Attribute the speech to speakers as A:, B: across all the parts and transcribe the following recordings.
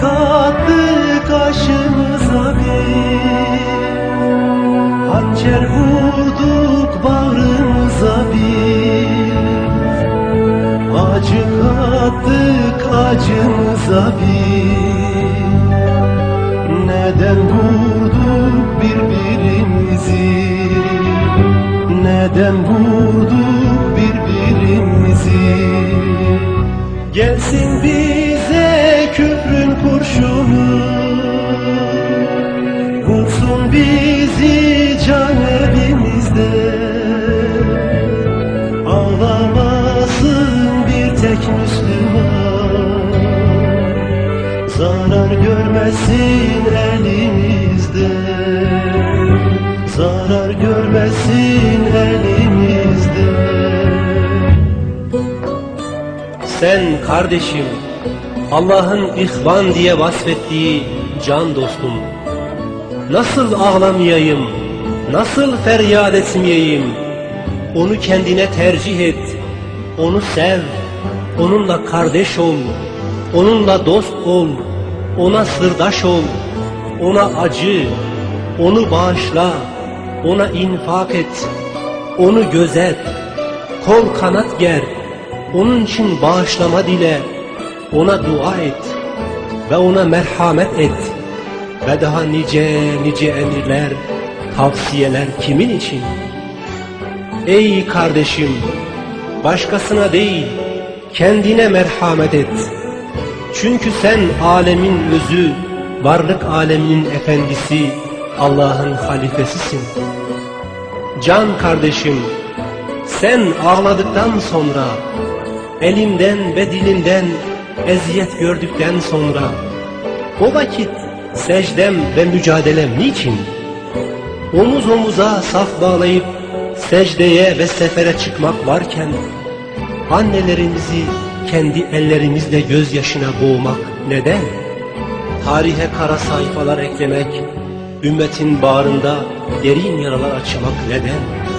A: kattı kaşımıza bir. Hançer vurduk bağrımıza bir. Acı kattık acımıza bir. Neden vurduk birbirimizi? Neden vurduk birbirimizi? Gelsin bir Vursun bizi can evimizde. Ağlamasın bir tek Müslüman. Zarar görmesin elimizde. Zarar görmesin elimizde.
B: Sen kardeşim, Allah'ın ihvan diye vasfettiği can dostum. Nasıl ağlamayayım, nasıl feryat etmeyeyim? Onu kendine tercih et, onu sev, onunla kardeş ol, onunla dost ol, ona sırdaş ol, ona acı, onu bağışla, ona infak et, onu gözet, kol kanat ger, onun için bağışlama dile, ona dua et ve ona merhamet et ve daha nice nice emirler, tavsiyeler kimin için? Ey kardeşim, başkasına değil, kendine merhamet et. Çünkü sen alemin özü, varlık aleminin efendisi, Allah'ın halifesisin. Can kardeşim, sen ağladıktan sonra, elimden ve dilimden eziyet gördükten sonra, o vakit secdem ve mücadelem niçin? Omuz omuza saf bağlayıp secdeye ve sefere çıkmak varken, annelerimizi kendi ellerimizle gözyaşına boğmak neden? Tarihe kara sayfalar eklemek, ümmetin bağrında derin yaralar açmak neden?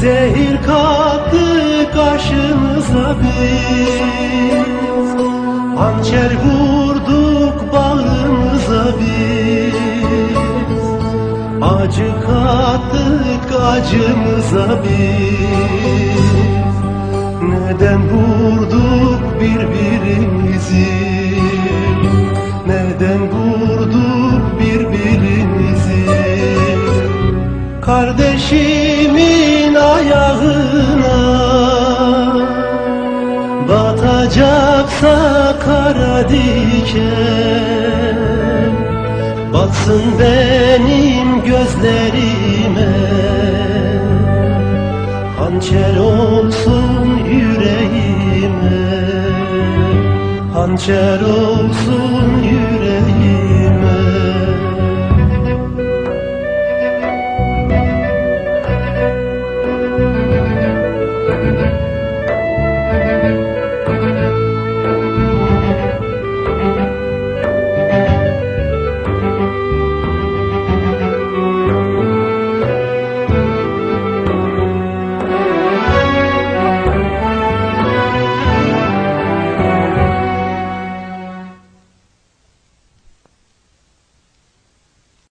A: Zehir kattık aşımıza biz. Hançer vurduk bağrımıza biz. Acı kattık acımıza biz. Neden vurduk birbirimizi diken Batsın benim gözlerime. Hançer olsun yüreğime Hançer olsun